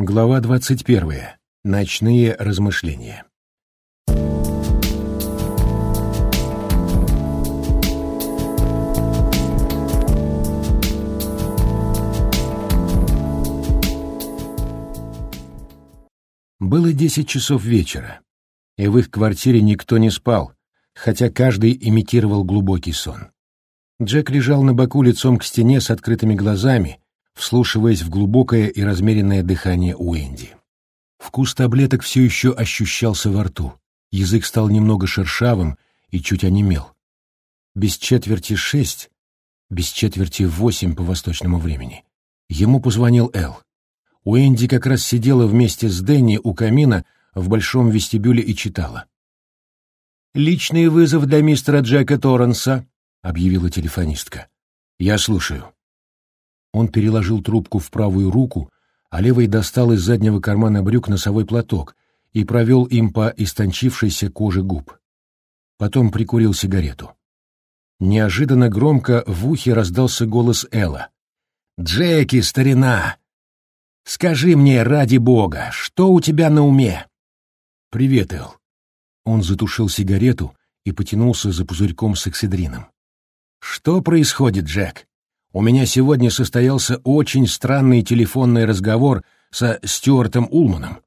Глава 21. Ночные размышления. Было десять часов вечера, и в их квартире никто не спал, хотя каждый имитировал глубокий сон. Джек лежал на боку лицом к стене с открытыми глазами, вслушиваясь в глубокое и размеренное дыхание Уэнди. Вкус таблеток все еще ощущался во рту, язык стал немного шершавым и чуть онемел. Без четверти шесть, без четверти восемь по восточному времени. Ему позвонил Эл. Уэнди как раз сидела вместе с Дэнни у камина в большом вестибюле и читала. «Личный вызов для мистера Джека Торренса», — объявила телефонистка. «Я слушаю». Он переложил трубку в правую руку, а левой достал из заднего кармана брюк носовой платок и провел им по истончившейся коже губ. Потом прикурил сигарету. Неожиданно громко в ухе раздался голос Элла. «Джеки, старина! Скажи мне, ради бога, что у тебя на уме?» «Привет, Эл». Он затушил сигарету и потянулся за пузырьком с эксидрином. «Что происходит, Джек?» У меня сегодня состоялся очень странный телефонный разговор со Стюартом Улманом.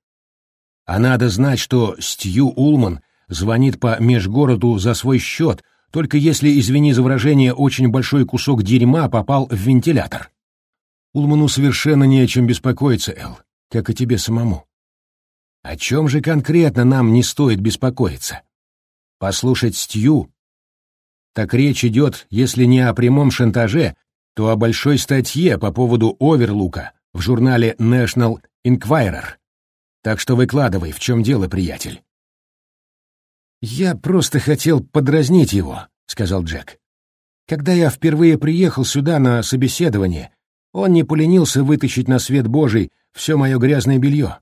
А надо знать, что Стью Улман звонит по межгороду за свой счет, только если, извини за выражение, очень большой кусок дерьма попал в вентилятор. Улману совершенно не о чем беспокоиться, Эл, как и тебе самому. О чем же конкретно нам не стоит беспокоиться? Послушать Стью? Так речь идет, если не о прямом шантаже, то о большой статье по поводу Оверлука в журнале National Enquirer. Так что выкладывай, в чем дело, приятель. «Я просто хотел подразнить его», — сказал Джек. «Когда я впервые приехал сюда на собеседование, он не поленился вытащить на свет Божий все мое грязное белье.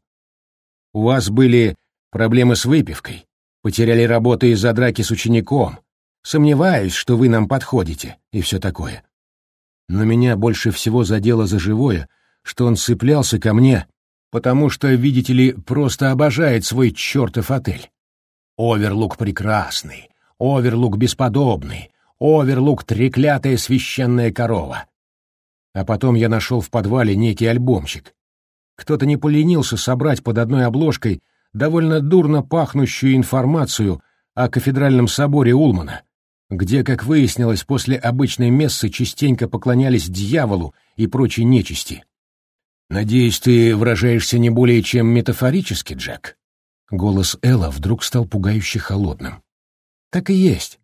У вас были проблемы с выпивкой, потеряли работу из-за драки с учеником, сомневаюсь, что вы нам подходите, и все такое. Но меня больше всего задело за живое, что он цеплялся ко мне, потому что, видите ли, просто обожает свой чертов отель. Оверлук прекрасный, Оверлук бесподобный, Оверлук треклятая священная корова. А потом я нашел в подвале некий альбомчик. Кто-то не поленился собрать под одной обложкой довольно дурно пахнущую информацию о кафедральном соборе Улмана, где, как выяснилось, после обычной мессы частенько поклонялись дьяволу и прочей нечисти. «Надеюсь, ты выражаешься не более чем метафорически, Джек?» Голос Элла вдруг стал пугающе холодным. «Так и есть.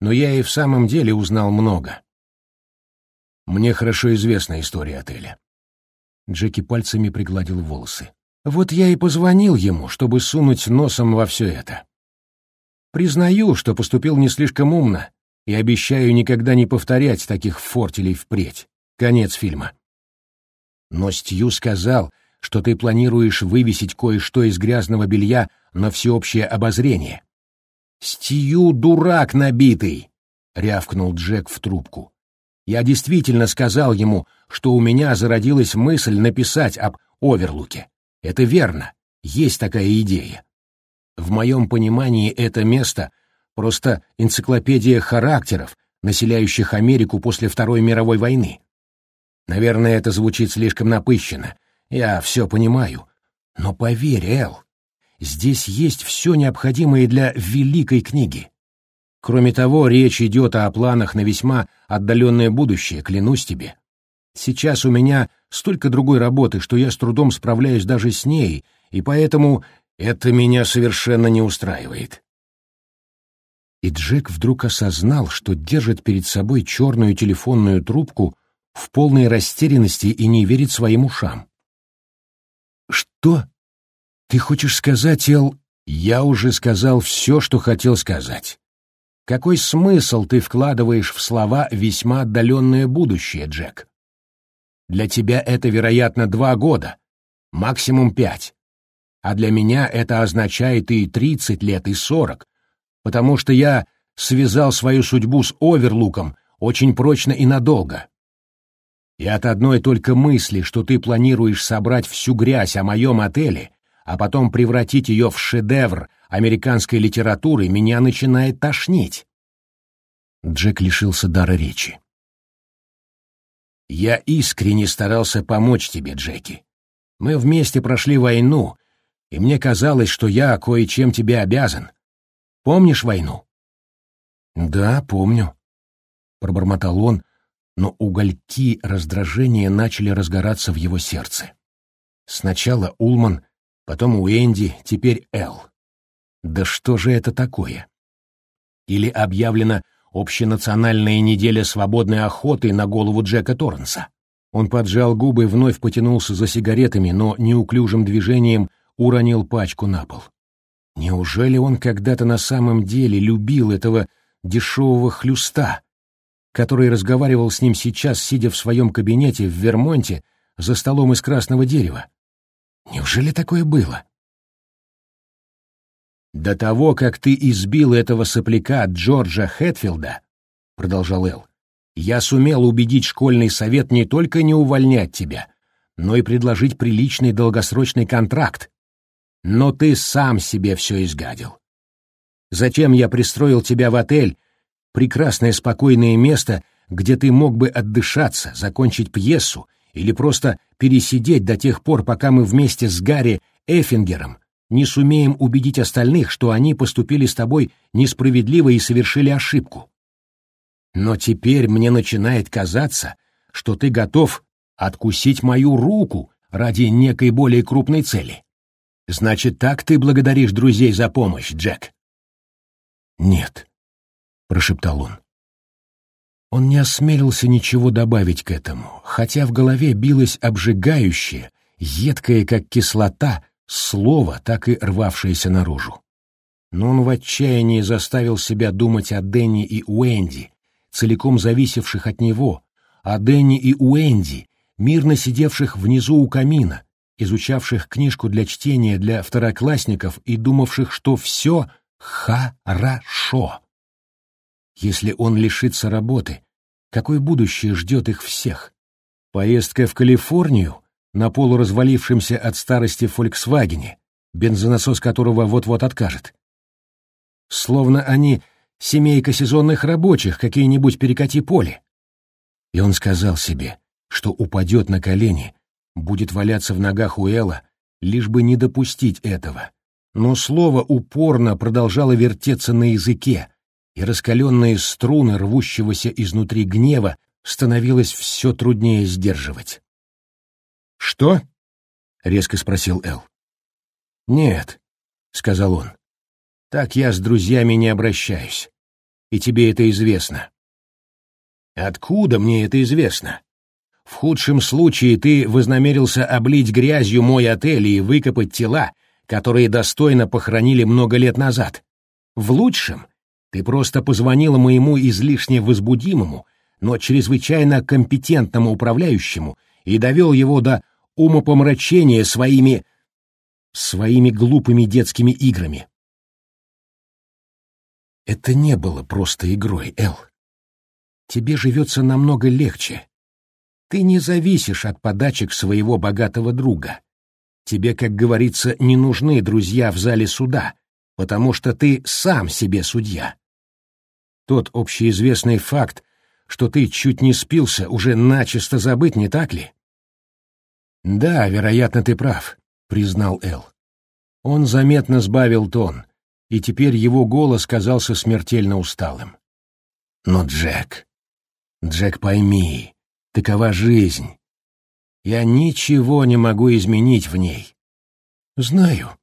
Но я и в самом деле узнал много. Мне хорошо известна история отеля». Джеки пальцами пригладил волосы. «Вот я и позвонил ему, чтобы сунуть носом во все это. Признаю, что поступил не слишком умно, и обещаю никогда не повторять таких фортелей впредь. Конец фильма. Но Стью сказал, что ты планируешь вывесить кое-что из грязного белья на всеобщее обозрение. «Стью дурак набитый!» — рявкнул Джек в трубку. «Я действительно сказал ему, что у меня зародилась мысль написать об Оверлуке. Это верно, есть такая идея. В моем понимании это место — просто энциклопедия характеров, населяющих Америку после Второй мировой войны. Наверное, это звучит слишком напыщенно. Я все понимаю. Но поверь, Эл, здесь есть все необходимое для великой книги. Кроме того, речь идет о планах на весьма отдаленное будущее, клянусь тебе. Сейчас у меня столько другой работы, что я с трудом справляюсь даже с ней, и поэтому это меня совершенно не устраивает. И Джек вдруг осознал, что держит перед собой черную телефонную трубку в полной растерянности и не верит своим ушам. «Что? Ты хочешь сказать, Эл...» «Я уже сказал все, что хотел сказать. Какой смысл ты вкладываешь в слова «весьма отдаленное будущее», Джек? Для тебя это, вероятно, два года, максимум пять а для меня это означает и тридцать лет, и сорок, потому что я связал свою судьбу с Оверлуком очень прочно и надолго. И от одной только мысли, что ты планируешь собрать всю грязь о моем отеле, а потом превратить ее в шедевр американской литературы, меня начинает тошнить. Джек лишился дара речи. «Я искренне старался помочь тебе, Джеки. Мы вместе прошли войну, и мне казалось, что я кое-чем тебе обязан. Помнишь войну?» «Да, помню», — пробормотал он, но угольки раздражения начали разгораться в его сердце. Сначала Улман, потом Уэнди, теперь Эл. Да что же это такое? Или объявлена общенациональная неделя свободной охоты на голову Джека Торренса? Он поджал губы, вновь потянулся за сигаретами, но неуклюжим движением уронил пачку на пол. Неужели он когда-то на самом деле любил этого дешевого хлюста, который разговаривал с ним сейчас, сидя в своем кабинете в Вермонте за столом из красного дерева? Неужели такое было? «До того, как ты избил этого сопляка Джорджа Хэтфилда, — продолжал Эл, — я сумел убедить школьный совет не только не увольнять тебя, но и предложить приличный долгосрочный контракт. Но ты сам себе все изгадил. Затем я пристроил тебя в отель, прекрасное спокойное место, где ты мог бы отдышаться, закончить пьесу или просто пересидеть до тех пор, пока мы вместе с Гарри Эффингером не сумеем убедить остальных, что они поступили с тобой несправедливо и совершили ошибку. Но теперь мне начинает казаться, что ты готов откусить мою руку ради некой более крупной цели. Значит, так ты благодаришь друзей за помощь, Джек? Нет, прошептал он. Он не осмелился ничего добавить к этому, хотя в голове билось обжигающее, едкое, как кислота, слово, так и рвавшееся наружу. Но он в отчаянии заставил себя думать о Дэнни и Уэнди, целиком зависевших от него, о Дэнни и Уэнди, мирно сидевших внизу у камина, изучавших книжку для чтения для второклассников и думавших, что все хорошо. Если он лишится работы, какое будущее ждет их всех? Поездка в Калифорнию на полуразвалившемся от старости «Фольксвагене», бензонасос которого вот-вот откажет. Словно они семейка сезонных рабочих, какие-нибудь перекати поле. И он сказал себе, что упадет на колени, будет валяться в ногах у Элла, лишь бы не допустить этого. Но слово упорно продолжало вертеться на языке, и раскаленные струны рвущегося изнутри гнева становилось все труднее сдерживать. «Что?» — резко спросил Эл. «Нет», — сказал он. «Так я с друзьями не обращаюсь. И тебе это известно». «Откуда мне это известно?» В худшем случае ты вознамерился облить грязью мой отель и выкопать тела, которые достойно похоронили много лет назад. В лучшем ты просто позвонила моему излишне возбудимому, но чрезвычайно компетентному управляющему и довел его до умопомрачения своими... своими глупыми детскими играми. Это не было просто игрой, Эл. Тебе живется намного легче, ты не зависишь от подачек своего богатого друга. Тебе, как говорится, не нужны друзья в зале суда, потому что ты сам себе судья. Тот общеизвестный факт, что ты чуть не спился, уже начисто забыть, не так ли? Да, вероятно, ты прав, признал Эл. Он заметно сбавил тон, и теперь его голос казался смертельно усталым. Но, Джек, Джек, пойми, Такова жизнь. Я ничего не могу изменить в ней. Знаю.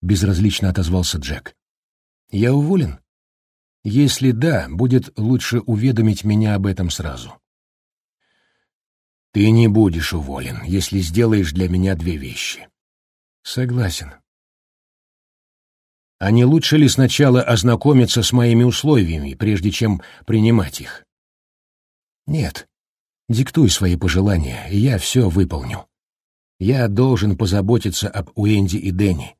Безразлично отозвался Джек. Я уволен? Если да, будет лучше уведомить меня об этом сразу. Ты не будешь уволен, если сделаешь для меня две вещи. Согласен. А не лучше ли сначала ознакомиться с моими условиями, прежде чем принимать их? Нет. Диктуй свои пожелания, и я все выполню. Я должен позаботиться об Уэнди и Дэнни.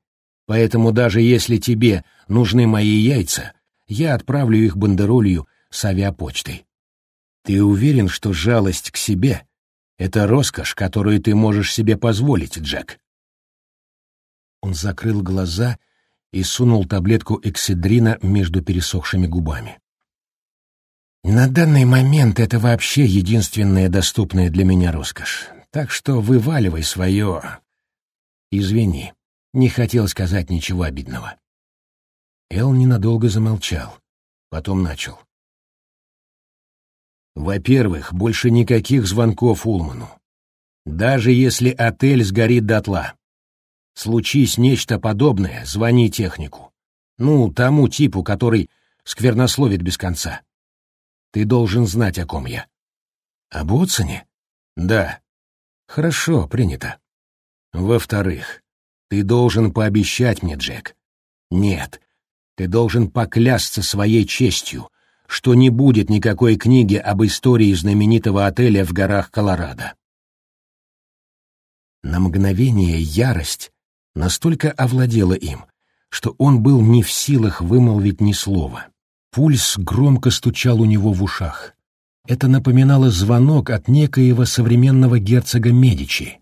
Поэтому даже если тебе нужны мои яйца, я отправлю их бандеролью с авиапочтой. Ты уверен, что жалость к себе Это роскошь, которую ты можешь себе позволить, Джек. Он закрыл глаза и сунул таблетку экседрина между пересохшими губами. На данный момент это вообще единственная доступная для меня роскошь. Так что вываливай свое... Извини, не хотел сказать ничего обидного. Эл ненадолго замолчал, потом начал. Во-первых, больше никаких звонков Улману. Даже если отель сгорит дотла. Случись нечто подобное, звони технику. Ну, тому типу, который сквернословит без конца. Ты должен знать, о ком я. Об Отсоне? Да. Хорошо, принято. Во-вторых, ты должен пообещать мне, Джек. Нет, ты должен поклясться своей честью, что не будет никакой книги об истории знаменитого отеля в горах Колорадо. На мгновение ярость настолько овладела им, что он был не в силах вымолвить ни слова. Пульс громко стучал у него в ушах. Это напоминало звонок от некоего современного герцога Медичи.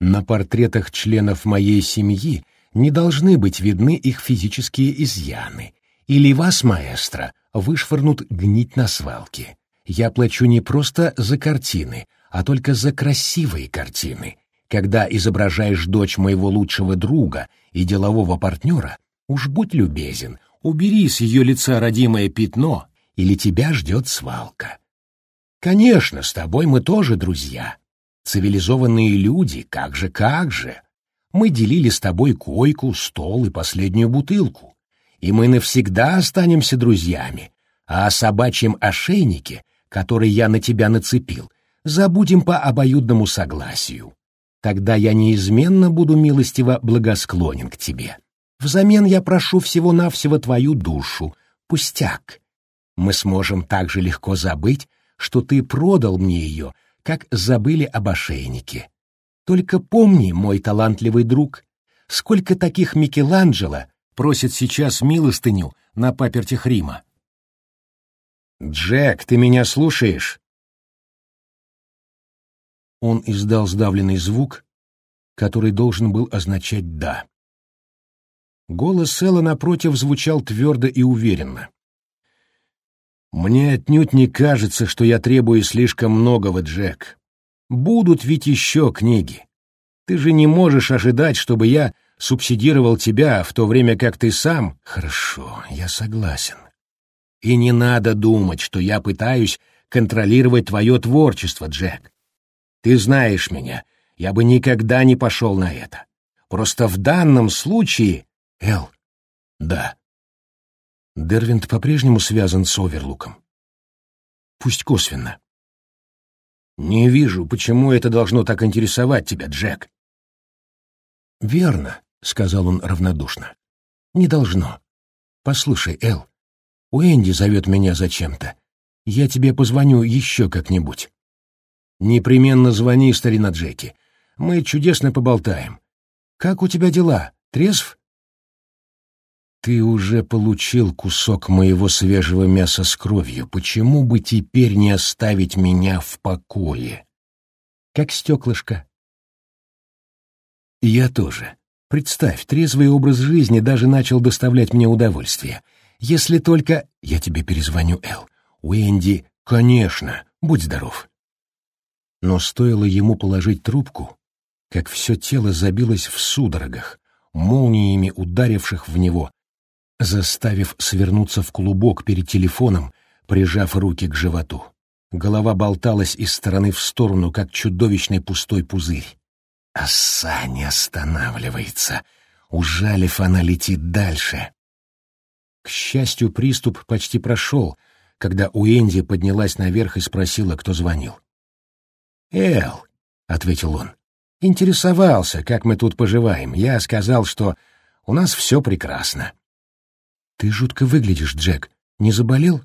На портретах членов моей семьи не должны быть видны их физические изъяны, или вас, маэстро, вышвырнут гнить на свалке. Я плачу не просто за картины, а только за красивые картины. Когда изображаешь дочь моего лучшего друга и делового партнера, уж будь любезен, Убери с ее лица родимое пятно, или тебя ждет свалка. Конечно, с тобой мы тоже друзья. Цивилизованные люди, как же, как же. Мы делили с тобой койку, стол и последнюю бутылку. И мы навсегда останемся друзьями. А о собачьем ошейнике, который я на тебя нацепил, забудем по обоюдному согласию. Тогда я неизменно буду милостиво благосклонен к тебе. Взамен я прошу всего-навсего твою душу. Пустяк. Мы сможем так же легко забыть, что ты продал мне ее, как забыли об ошейнике. Только помни, мой талантливый друг, сколько таких Микеланджело просит сейчас милостыню на папертях Рима. «Джек, ты меня слушаешь?» Он издал сдавленный звук, который должен был означать «да». Голос Элла напротив звучал твердо и уверенно. «Мне отнюдь не кажется, что я требую слишком многого, Джек. Будут ведь еще книги. Ты же не можешь ожидать, чтобы я субсидировал тебя, в то время как ты сам...» «Хорошо, я согласен. И не надо думать, что я пытаюсь контролировать твое творчество, Джек. Ты знаешь меня, я бы никогда не пошел на это. Просто в данном случае Эл. Да. Дервинт по-прежнему связан с Оверлуком. Пусть косвенно. Не вижу, почему это должно так интересовать тебя, Джек. Верно, сказал он равнодушно. Не должно. Послушай, Эл, Энди зовет меня зачем-то. Я тебе позвоню еще как-нибудь. Непременно звони, старина Джеки. Мы чудесно поболтаем. Как у тебя дела? Трезв? «Ты уже получил кусок моего свежего мяса с кровью. Почему бы теперь не оставить меня в покое?» «Как стеклышко». «Я тоже. Представь, трезвый образ жизни даже начал доставлять мне удовольствие. Если только... Я тебе перезвоню, Эл. Уэнди, конечно, будь здоров». Но стоило ему положить трубку, как все тело забилось в судорогах, молниями ударивших в него, заставив свернуться в клубок перед телефоном, прижав руки к животу. Голова болталась из стороны в сторону, как чудовищный пустой пузырь. Оса не останавливается. Ужалив, она летит дальше. К счастью, приступ почти прошел, когда Уэнди поднялась наверх и спросила, кто звонил. «Эл», — ответил он, — «интересовался, как мы тут поживаем. Я сказал, что у нас все прекрасно». «Ты жутко выглядишь, Джек. Не заболел?»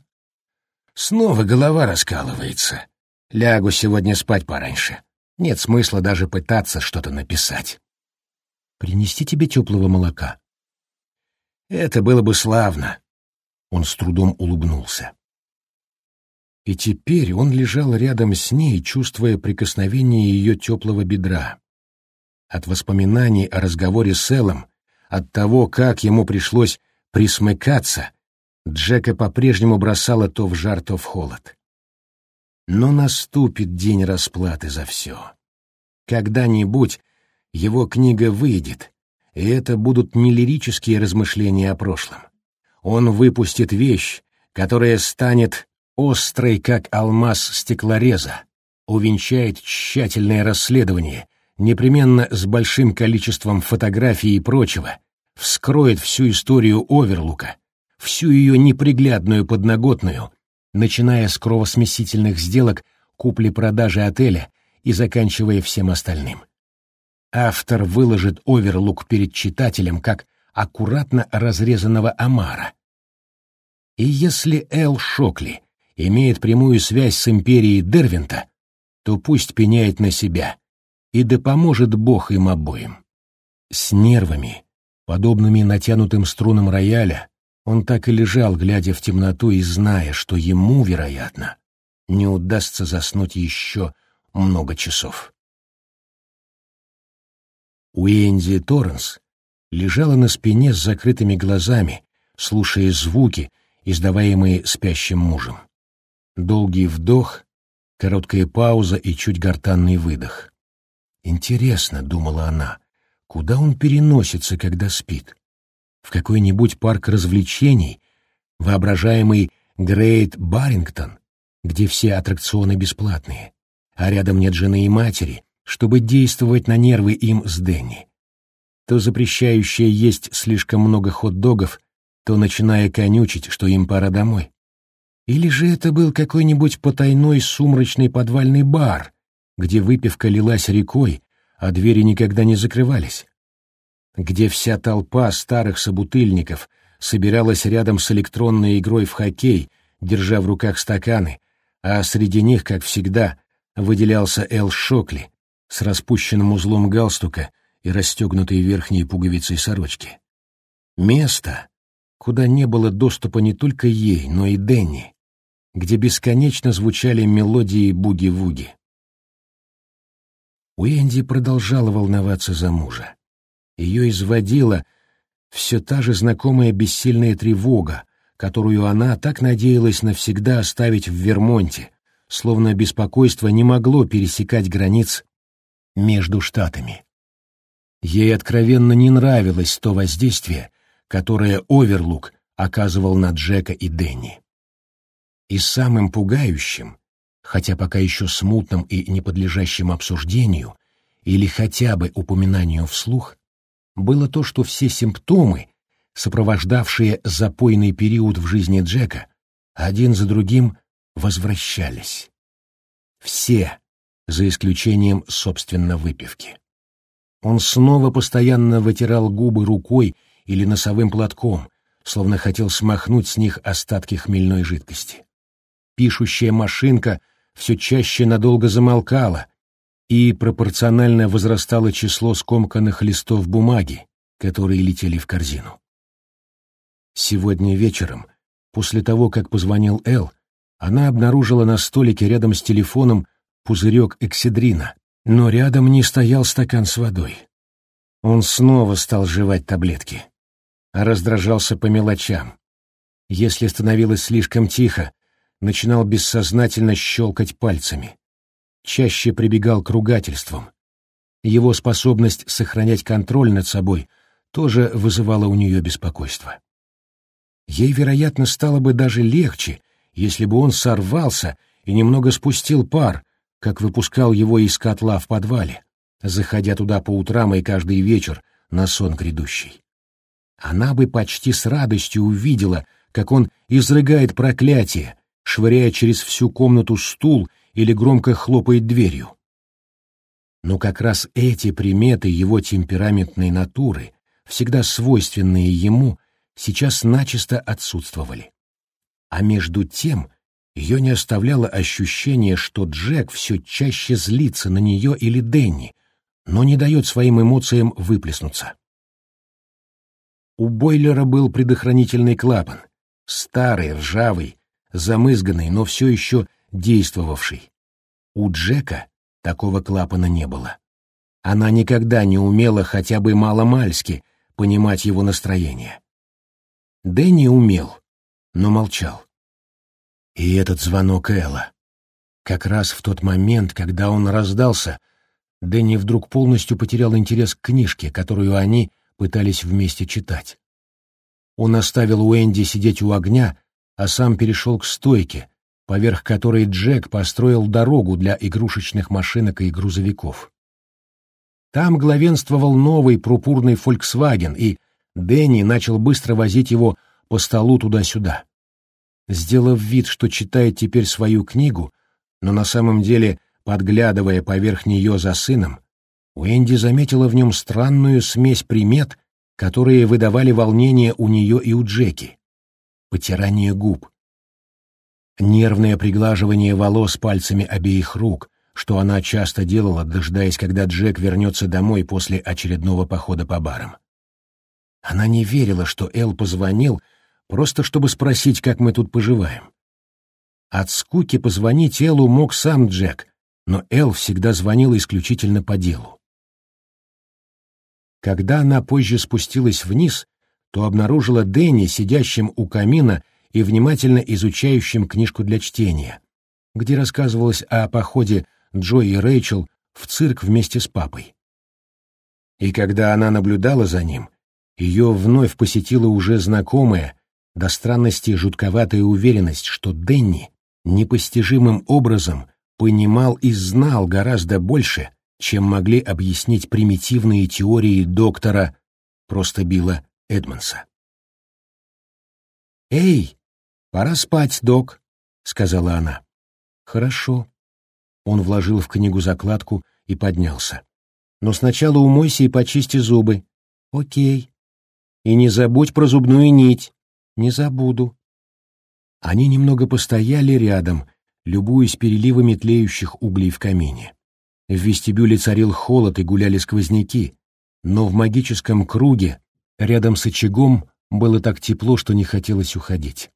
«Снова голова раскалывается. Лягу сегодня спать пораньше. Нет смысла даже пытаться что-то написать». «Принести тебе теплого молока?» «Это было бы славно». Он с трудом улыбнулся. И теперь он лежал рядом с ней, чувствуя прикосновение ее теплого бедра. От воспоминаний о разговоре с Эллом, от того, как ему пришлось присмыкаться, Джека по-прежнему бросала то в жар, то в холод. Но наступит день расплаты за все. Когда-нибудь его книга выйдет, и это будут не лирические размышления о прошлом. Он выпустит вещь, которая станет острой, как алмаз стеклореза, увенчает тщательное расследование, непременно с большим количеством фотографий и прочего, вскроет всю историю Оверлука, всю ее неприглядную подноготную, начиная с кровосмесительных сделок купли-продажи отеля и заканчивая всем остальным. Автор выложит Оверлук перед читателем как аккуратно разрезанного омара. И если Эл Шокли имеет прямую связь с империей Дервинта, то пусть пеняет на себя, и да поможет Бог им обоим. С нервами, подобными натянутым струнам рояля, он так и лежал, глядя в темноту и зная, что ему, вероятно, не удастся заснуть еще много часов. Уэнди Торренс лежала на спине с закрытыми глазами, слушая звуки, издаваемые спящим мужем. Долгий вдох, короткая пауза и чуть гортанный выдох. «Интересно», — думала она, — «куда он переносится, когда спит? В какой-нибудь парк развлечений, воображаемый Грейт Барингтон, где все аттракционы бесплатные, а рядом нет жены и матери, чтобы действовать на нервы им с Дэнни. То запрещающее есть слишком много хот-догов, то начиная конючить, что им пора домой. Или же это был какой-нибудь потайной сумрачный подвальный бар, где выпивка лилась рекой, а двери никогда не закрывались, где вся толпа старых собутыльников собиралась рядом с электронной игрой в хоккей, держа в руках стаканы, а среди них, как всегда, выделялся Эл Шокли с распущенным узлом галстука и расстегнутой верхней пуговицей сорочки. Место, куда не было доступа не только ей, но и Денни, где бесконечно звучали мелодии буги-вуги. Уэнди продолжала волноваться за мужа. Ее изводила все та же знакомая бессильная тревога, которую она так надеялась навсегда оставить в Вермонте, словно беспокойство не могло пересекать границ между штатами. Ей откровенно не нравилось то воздействие, которое Оверлук оказывал на Джека и Дэнни. И самым пугающим, хотя пока еще смутным и не подлежащим обсуждению, или хотя бы упоминанию вслух, было то, что все симптомы, сопровождавшие запойный период в жизни Джека, один за другим возвращались. Все, за исключением, собственно, выпивки. Он снова постоянно вытирал губы рукой или носовым платком, словно хотел смахнуть с них остатки хмельной жидкости пишущая машинка все чаще надолго замолкала, и пропорционально возрастало число скомканных листов бумаги, которые летели в корзину. Сегодня вечером, после того, как позвонил Эл, она обнаружила на столике рядом с телефоном пузырек экседрина, но рядом не стоял стакан с водой. Он снова стал жевать таблетки, а раздражался по мелочам. Если становилось слишком тихо, начинал бессознательно щелкать пальцами. Чаще прибегал к ругательствам. Его способность сохранять контроль над собой тоже вызывала у нее беспокойство. Ей, вероятно, стало бы даже легче, если бы он сорвался и немного спустил пар, как выпускал его из котла в подвале, заходя туда по утрам и каждый вечер на сон грядущий. Она бы почти с радостью увидела, как он изрыгает проклятие, швыряя через всю комнату стул или громко хлопает дверью. Но как раз эти приметы его темпераментной натуры, всегда свойственные ему, сейчас начисто отсутствовали. А между тем ее не оставляло ощущение, что Джек все чаще злится на нее или Денни, но не дает своим эмоциям выплеснуться. У бойлера был предохранительный клапан, старый, ржавый, замызганный, но все еще действовавшей. У Джека такого клапана не было. Она никогда не умела хотя бы мало-мальски понимать его настроение. Дэнни умел, но молчал. И этот звонок Элла. Как раз в тот момент, когда он раздался, Дэнни вдруг полностью потерял интерес к книжке, которую они пытались вместе читать. Он оставил Уэнди сидеть у огня, а сам перешел к стойке, поверх которой Джек построил дорогу для игрушечных машинок и грузовиков. Там главенствовал новый пурпурный «Фольксваген», и Дэнни начал быстро возить его по столу туда-сюда. Сделав вид, что читает теперь свою книгу, но на самом деле подглядывая поверх нее за сыном, Уэнди заметила в нем странную смесь примет, которые выдавали волнение у нее и у Джеки. Потирание губ, нервное приглаживание волос пальцами обеих рук, что она часто делала, дожидаясь, когда Джек вернется домой после очередного похода по барам. Она не верила, что Эл позвонил, просто чтобы спросить, как мы тут поживаем. От скуки позвонить Эллу мог сам Джек, но Эл всегда звонила исключительно по делу. Когда она позже спустилась вниз, то обнаружила Дэнни сидящим у камина и внимательно изучающим книжку для чтения, где рассказывалось о походе Джо и Рэйчел в цирк вместе с папой. И когда она наблюдала за ним, ее вновь посетила уже знакомая, до странности жутковатая уверенность, что Дэнни непостижимым образом понимал и знал гораздо больше, чем могли объяснить примитивные теории доктора просто Билла Эдмонса. «Эй, пора спать, док», — сказала она. «Хорошо». Он вложил в книгу закладку и поднялся. «Но сначала умойся и почисти зубы». «Окей». «И не забудь про зубную нить». «Не забуду». Они немного постояли рядом, любуясь переливами тлеющих углей в камине. В вестибюле царил холод и гуляли сквозняки, но в магическом круге, рядом с очагом, было так тепло, что не хотелось уходить.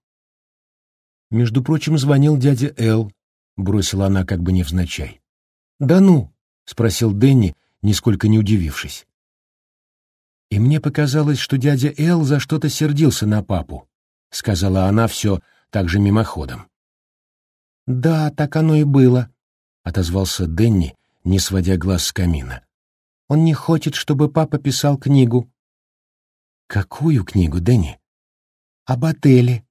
Между прочим, звонил дядя Эл, бросила она как бы невзначай. «Да ну?» — спросил Дэнни, нисколько не удивившись. «И мне показалось, что дядя Эл за что-то сердился на папу», — сказала она все так же мимоходом. «Да, так оно и было», — отозвался Дэнни, не сводя глаз с камина. «Он не хочет, чтобы папа писал книгу». «Какую книгу, Дэнни?» «Об отеле».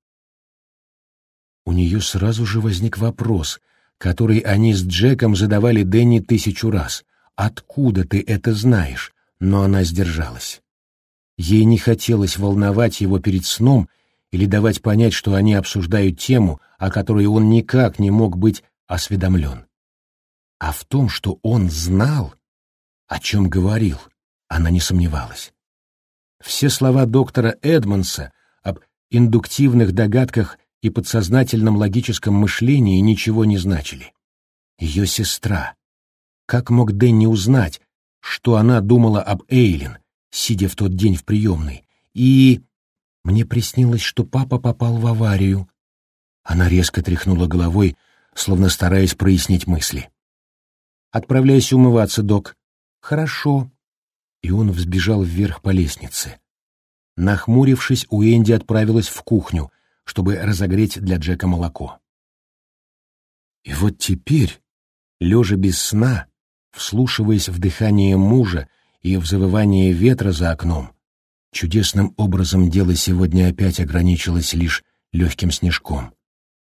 У нее сразу же возник вопрос, который они с Джеком задавали Дэнни тысячу раз. «Откуда ты это знаешь?» Но она сдержалась. Ей не хотелось волновать его перед сном или давать понять, что они обсуждают тему, о которой он никак не мог быть осведомлен. А в том, что он знал, о чем говорил, она не сомневалась. Все слова доктора Эдмонса об индуктивных догадках и подсознательном логическом мышлении ничего не значили. Ее сестра. Как мог Дэнни узнать, что она думала об Эйлин, сидя в тот день в приемной? И... Мне приснилось, что папа попал в аварию. Она резко тряхнула головой, словно стараясь прояснить мысли. Отправляйся умываться, док. Хорошо. И он взбежал вверх по лестнице. Нахмурившись, Уэнди отправилась в кухню, чтобы разогреть для Джека молоко. И вот теперь, лежа без сна, вслушиваясь в дыхание мужа и в завывание ветра за окном, чудесным образом дело сегодня опять ограничилось лишь легким снежком.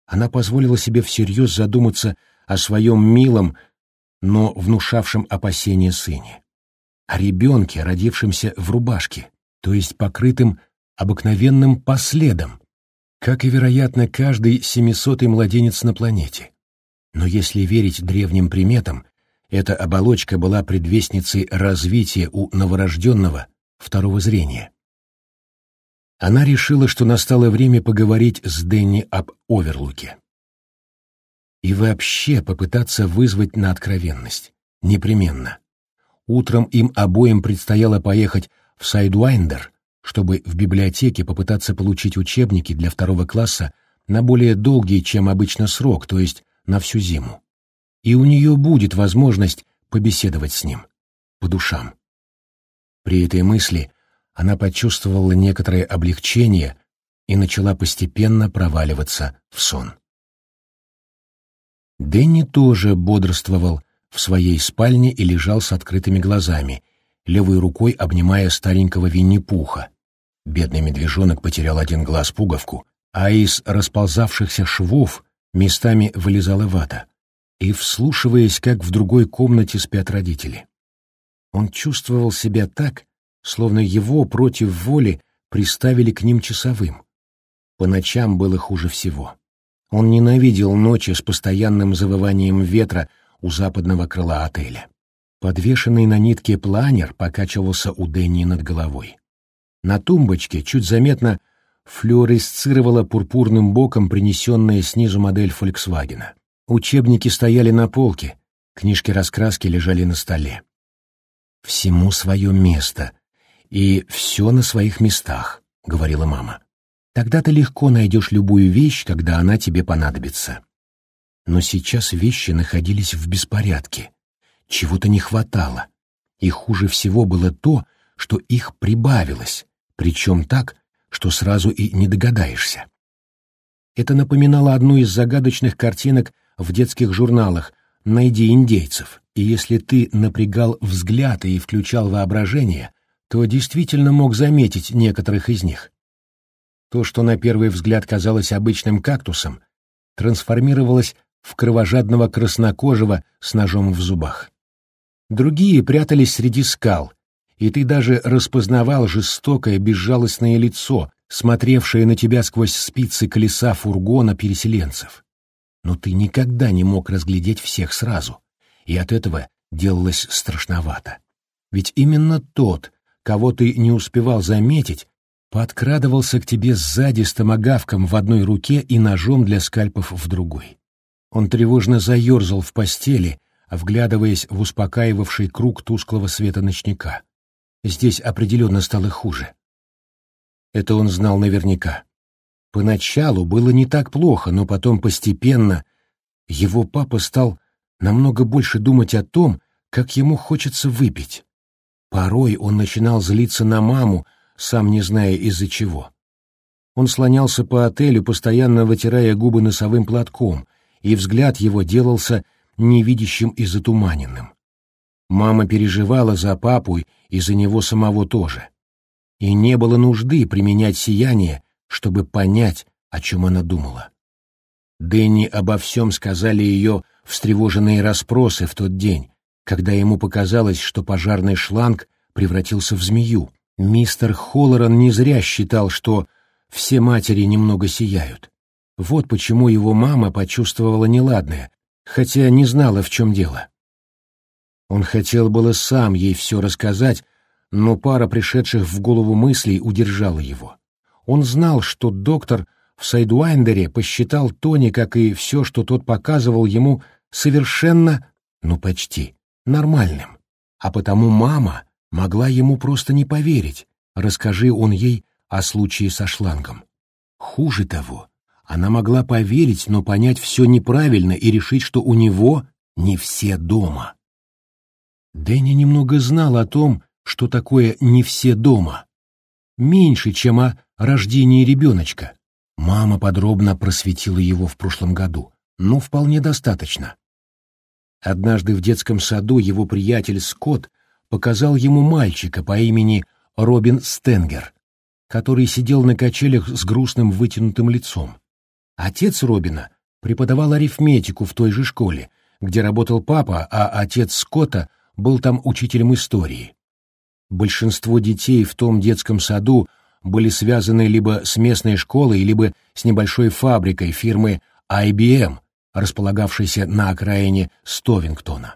Она позволила себе всерьез задуматься о своем милом, но внушавшем опасения сыне. О ребенке, родившемся в рубашке, то есть покрытым обыкновенным последом, как и, вероятно, каждый семисотый младенец на планете. Но если верить древним приметам, эта оболочка была предвестницей развития у новорожденного второго зрения. Она решила, что настало время поговорить с Дэнни об Оверлуке и вообще попытаться вызвать на откровенность. Непременно. Утром им обоим предстояло поехать в Сайдуайндер, чтобы в библиотеке попытаться получить учебники для второго класса на более долгий, чем обычно, срок, то есть на всю зиму. И у нее будет возможность побеседовать с ним, по душам. При этой мысли она почувствовала некоторое облегчение и начала постепенно проваливаться в сон. Дэнни тоже бодрствовал в своей спальне и лежал с открытыми глазами, левой рукой обнимая старенького Винни-Пуха. Бедный медвежонок потерял один глаз пуговку, а из расползавшихся швов местами вылезала вата, и вслушиваясь, как в другой комнате спят родители. Он чувствовал себя так, словно его против воли приставили к ним часовым. По ночам было хуже всего. Он ненавидел ночи с постоянным завыванием ветра у западного крыла отеля. Подвешенный на нитке планер покачивался у Дэнни над головой. На тумбочке чуть заметно флюоресцировала пурпурным боком принесенная снизу модель Фольксвагена. Учебники стояли на полке, книжки-раскраски лежали на столе. «Всему свое место, и все на своих местах», — говорила мама. «Тогда ты легко найдешь любую вещь, когда она тебе понадобится». Но сейчас вещи находились в беспорядке. Чего-то не хватало. И хуже всего было то, что их прибавилось, причем так, что сразу и не догадаешься. Это напоминало одну из загадочных картинок в детских журналах «Найди индейцев», и если ты напрягал взгляд и включал воображение, то действительно мог заметить некоторых из них. То, что на первый взгляд казалось обычным кактусом, трансформировалось в кровожадного краснокожего с ножом в зубах. Другие прятались среди скал, и ты даже распознавал жестокое, безжалостное лицо, смотревшее на тебя сквозь спицы колеса фургона переселенцев. Но ты никогда не мог разглядеть всех сразу, и от этого делалось страшновато. Ведь именно тот, кого ты не успевал заметить, подкрадывался к тебе сзади с томогавком в одной руке и ножом для скальпов в другой. Он тревожно заерзал в постели, вглядываясь в успокаивавший круг тусклого света ночника. Здесь определенно стало хуже. Это он знал наверняка. Поначалу было не так плохо, но потом постепенно его папа стал намного больше думать о том, как ему хочется выпить. Порой он начинал злиться на маму, сам не зная из-за чего. Он слонялся по отелю, постоянно вытирая губы носовым платком, и взгляд его делался невидящим и затуманенным. Мама переживала за папу и за него самого тоже. И не было нужды применять сияние, чтобы понять, о чем она думала. Дэнни обо всем сказали ее встревоженные расспросы в тот день, когда ему показалось, что пожарный шланг превратился в змею. Мистер Холлоран не зря считал, что все матери немного сияют. Вот почему его мама почувствовала неладное, хотя не знала, в чем дело. Он хотел было сам ей все рассказать, но пара пришедших в голову мыслей удержала его. Он знал, что доктор в Сайдуайндере посчитал Тони, как и все, что тот показывал ему, совершенно, ну почти, нормальным. А потому мама могла ему просто не поверить, расскажи он ей о случае со шлангом. Хуже того, она могла поверить, но понять все неправильно и решить, что у него не все дома. Дэнни немного знал о том, что такое «не все дома». Меньше, чем о рождении ребеночка. Мама подробно просветила его в прошлом году, но вполне достаточно. Однажды в детском саду его приятель Скотт показал ему мальчика по имени Робин Стенгер, который сидел на качелях с грустным вытянутым лицом. Отец Робина преподавал арифметику в той же школе, где работал папа, а отец Скотта был там учителем истории. Большинство детей в том детском саду были связаны либо с местной школой, либо с небольшой фабрикой фирмы IBM, располагавшейся на окраине Стовингтона.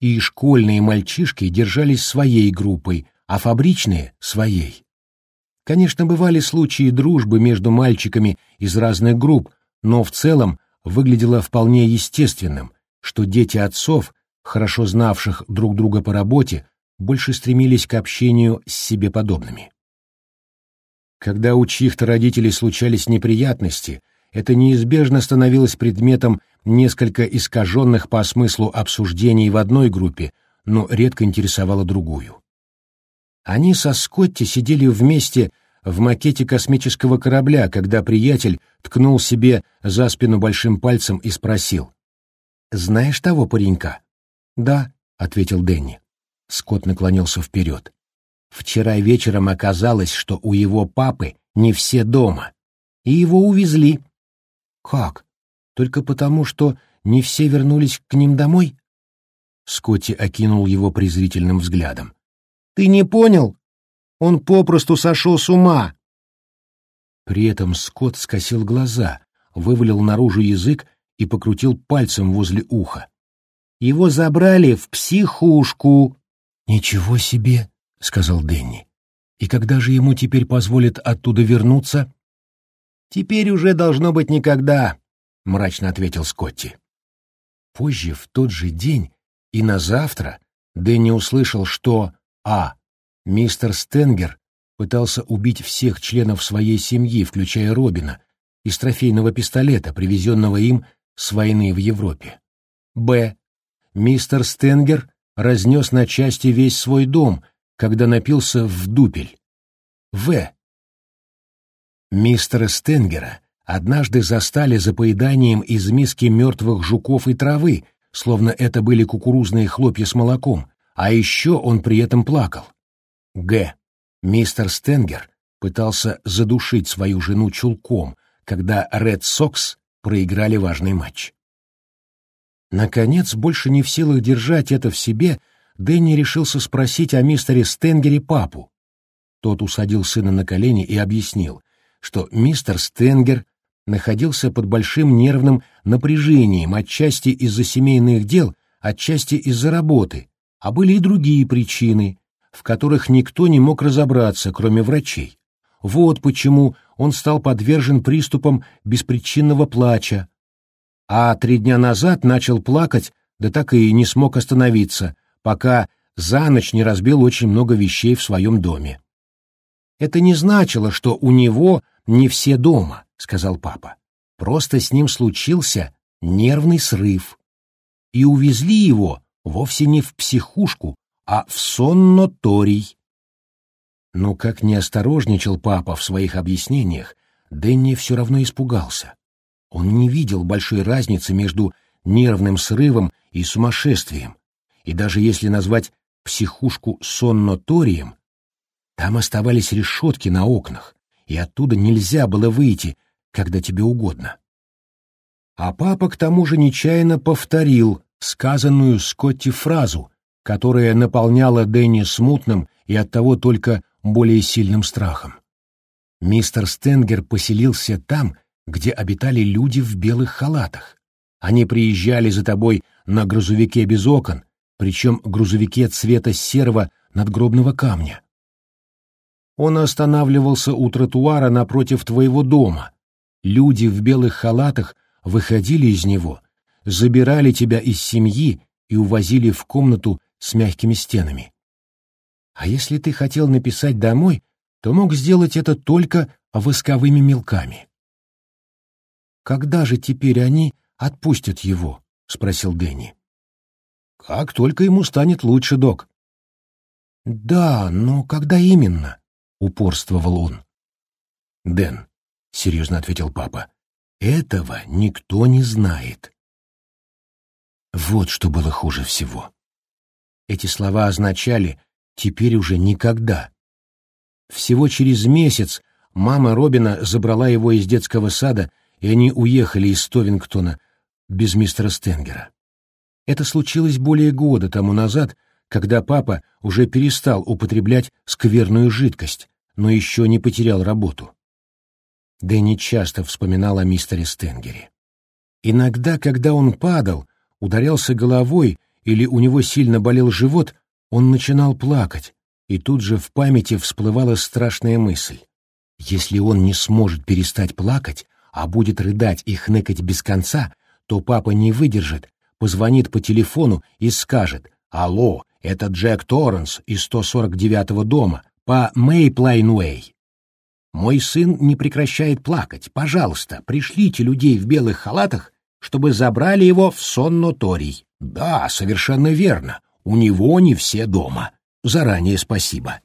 И школьные мальчишки держались своей группой, а фабричные — своей. Конечно, бывали случаи дружбы между мальчиками из разных групп, но в целом выглядело вполне естественным, что дети отцов, хорошо знавших друг друга по работе, больше стремились к общению с себе подобными. Когда у чьих-то родителей случались неприятности, это неизбежно становилось предметом несколько искаженных по смыслу обсуждений в одной группе, но редко интересовала другую. Они со Скотти сидели вместе в макете космического корабля, когда приятель ткнул себе за спину большим пальцем и спросил. «Знаешь того паренька?» «Да», — ответил Дэнни. Скотт наклонился вперед. «Вчера вечером оказалось, что у его папы не все дома, и его увезли». «Как? Только потому, что не все вернулись к ним домой?» Скотти окинул его презрительным взглядом. «Ты не понял? Он попросту сошел с ума!» При этом Скотт скосил глаза, вывалил наружу язык и покрутил пальцем возле уха. «Его забрали в психушку!» «Ничего себе!» — сказал Дэнни. «И когда же ему теперь позволят оттуда вернуться?» «Теперь уже должно быть никогда», — мрачно ответил Скотти. Позже, в тот же день и на завтра, Дэнни услышал, что а. Мистер Стенгер пытался убить всех членов своей семьи, включая Робина, из трофейного пистолета, привезенного им с войны в Европе. Б. Мистер Стенгер разнес на части весь свой дом, когда напился в дупель. В. Мистера Стенгера однажды застали за поеданием из миски мертвых жуков и травы, словно это были кукурузные хлопья с молоком, а еще он при этом плакал. Г. Мистер Стенгер пытался задушить свою жену чулком, когда Ред Сокс проиграли важный матч. Наконец, больше не в силах держать это в себе, Дэнни решился спросить о мистере Стенгере папу. Тот усадил сына на колени и объяснил, что мистер Стенгер находился под большим нервным напряжением отчасти из-за семейных дел, отчасти из-за работы, а были и другие причины, в которых никто не мог разобраться, кроме врачей. Вот почему он стал подвержен приступам беспричинного плача, а три дня назад начал плакать, да так и не смог остановиться, пока за ночь не разбил очень много вещей в своем доме. Это не значило, что у него не все дома, сказал папа. Просто с ним случился нервный срыв. И увезли его вовсе не в психушку, а в сонноторий. Но как не осторожничал папа в своих объяснениях, Дэнни все равно испугался. Он не видел большой разницы между нервным срывом и сумасшествием, и даже если назвать психушку сонноторием, там оставались решетки на окнах, и оттуда нельзя было выйти, когда тебе угодно. А папа к тому же нечаянно повторил сказанную Скотти фразу, которая наполняла Дэнни смутным и оттого только более сильным страхом. Мистер Стенгер поселился там, где обитали люди в белых халатах. Они приезжали за тобой на грузовике без окон, причем грузовике цвета серого надгробного камня. Он останавливался у тротуара напротив твоего дома. Люди в белых халатах выходили из него, забирали тебя из семьи и увозили в комнату с мягкими стенами. А если ты хотел написать домой, то мог сделать это только восковыми мелками. «Когда же теперь они отпустят его?» — спросил Дэнни. «Как только ему станет лучше, док». «Да, но когда именно?» — упорствовал он. «Дэн», — серьезно ответил папа, — «этого никто не знает». Вот что было хуже всего. Эти слова означали «теперь уже никогда». Всего через месяц мама Робина забрала его из детского сада, и они уехали из Стовингтона без мистера Стенгера. Это случилось более года тому назад, когда папа уже перестал употреблять скверную жидкость, но еще не потерял работу. Дэнни часто вспоминал о мистере Стенгере. Иногда, когда он падал, ударялся головой или у него сильно болел живот, он начинал плакать, и тут же в памяти всплывала страшная мысль. Если он не сможет перестать плакать, а будет рыдать и хныкать без конца, то папа не выдержит, позвонит по телефону и скажет «Алло, это Джек Торренс из 149-го дома по Мейплайн-Уэй. Мой сын не прекращает плакать. Пожалуйста, пришлите людей в белых халатах, чтобы забрали его в сонноторий. Да, совершенно верно. У него не все дома. Заранее спасибо.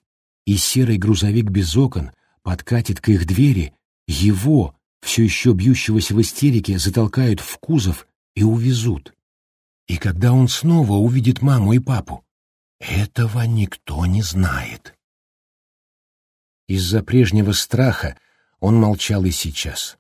И серый грузовик без окон подкатит к их двери, его, все еще бьющегося в истерике, затолкают в кузов и увезут. И когда он снова увидит маму и папу, этого никто не знает. Из-за прежнего страха он молчал и сейчас.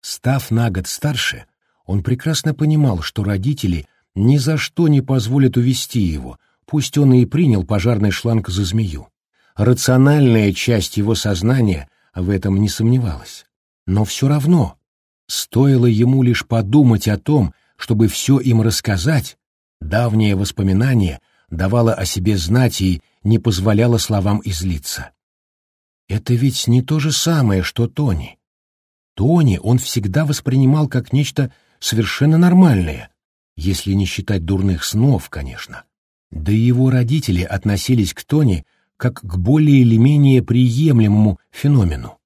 Став на год старше, он прекрасно понимал, что родители ни за что не позволят увести его, пусть он и принял пожарный шланг за змею. Рациональная часть его сознания в этом не сомневалась. Но все равно, стоило ему лишь подумать о том, чтобы все им рассказать, давнее воспоминание давало о себе знать и не позволяло словам излиться. Это ведь не то же самое, что Тони. Тони он всегда воспринимал как нечто совершенно нормальное, если не считать дурных снов, конечно. Да и его родители относились к Тони как к более или менее приемлемому феномену.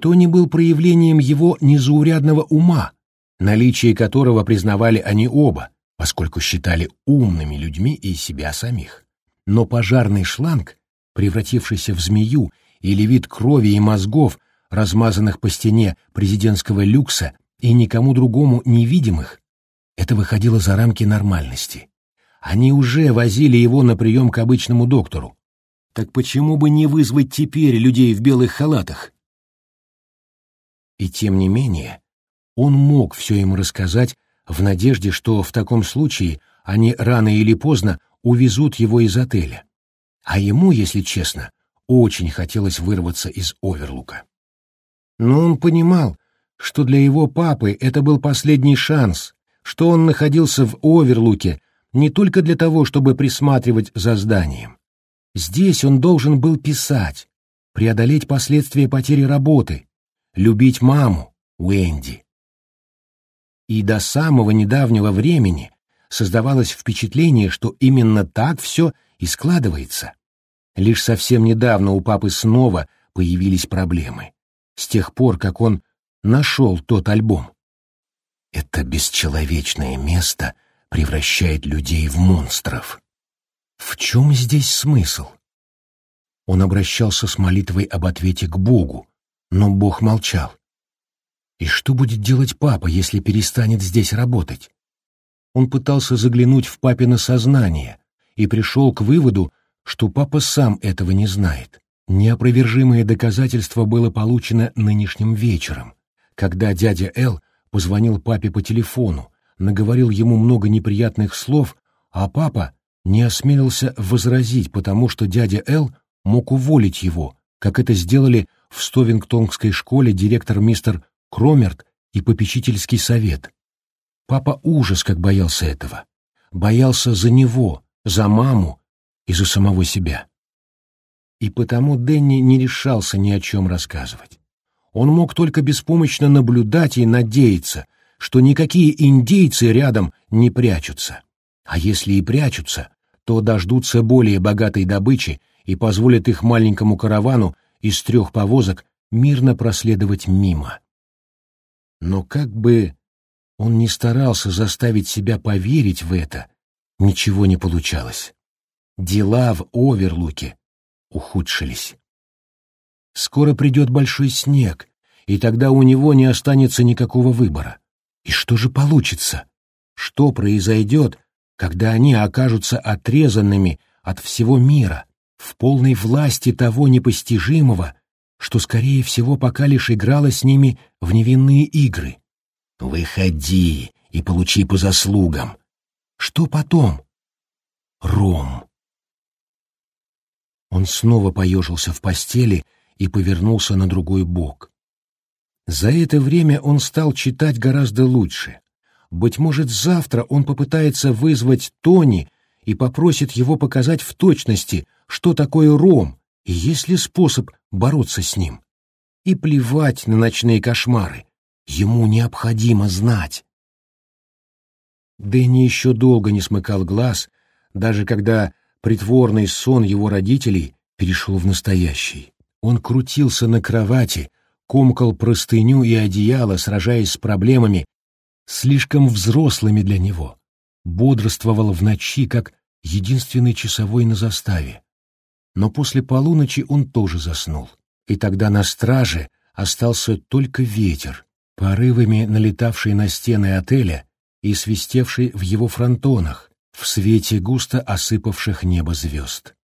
Тони был проявлением его незаурядного ума, наличие которого признавали они оба, поскольку считали умными людьми и себя самих. Но пожарный шланг, превратившийся в змею, или вид крови и мозгов, размазанных по стене президентского люкса и никому другому невидимых, это выходило за рамки нормальности. Они уже возили его на прием к обычному доктору. Так почему бы не вызвать теперь людей в белых халатах? И тем не менее, он мог все им рассказать в надежде, что в таком случае они рано или поздно увезут его из отеля. А ему, если честно, очень хотелось вырваться из Оверлука. Но он понимал, что для его папы это был последний шанс, что он находился в Оверлуке не только для того, чтобы присматривать за зданием. Здесь он должен был писать, преодолеть последствия потери работы, любить маму, Уэнди. И до самого недавнего времени создавалось впечатление, что именно так все и складывается. Лишь совсем недавно у папы снова появились проблемы. С тех пор, как он нашел тот альбом. Это бесчеловечное место превращает людей в монстров. В чем здесь смысл? Он обращался с молитвой об ответе к Богу, но Бог молчал. И что будет делать папа, если перестанет здесь работать? Он пытался заглянуть в папино сознание и пришел к выводу, что папа сам этого не знает. Неопровержимое доказательство было получено нынешним вечером, когда дядя Эл позвонил папе по телефону, наговорил ему много неприятных слов, а папа не осмелился возразить, потому что дядя Эл мог уволить его, как это сделали в Стовингтонской школе директор мистер Кромерт и попечительский совет. Папа ужас как боялся этого. Боялся за него, за маму и за самого себя. И потому Дэнни не решался ни о чем рассказывать. Он мог только беспомощно наблюдать и надеяться, что никакие индейцы рядом не прячутся. А если и прячутся, то дождутся более богатой добычи и позволят их маленькому каравану из трех повозок мирно проследовать мимо. Но как бы он ни старался заставить себя поверить в это, ничего не получалось. Дела в Оверлуке ухудшились. Скоро придет большой снег, и тогда у него не останется никакого выбора. И что же получится? Что произойдет, когда они окажутся отрезанными от всего мира, в полной власти того непостижимого, что, скорее всего, пока лишь играло с ними в невинные игры? Выходи и получи по заслугам. Что потом? Ром. Он снова поежился в постели и повернулся на другой бок. За это время он стал читать гораздо лучше. Быть может, завтра он попытается вызвать Тони и попросит его показать в точности, что такое ром и есть ли способ бороться с ним. И плевать на ночные кошмары. Ему необходимо знать. Дэнни еще долго не смыкал глаз, даже когда Притворный сон его родителей перешел в настоящий. Он крутился на кровати, комкал простыню и одеяло, сражаясь с проблемами, слишком взрослыми для него, бодрствовал в ночи, как единственный часовой на заставе. Но после полуночи он тоже заснул, и тогда на страже остался только ветер, порывами налетавший на стены отеля и свистевший в его фронтонах, в свете густо осыпавших небо звезд.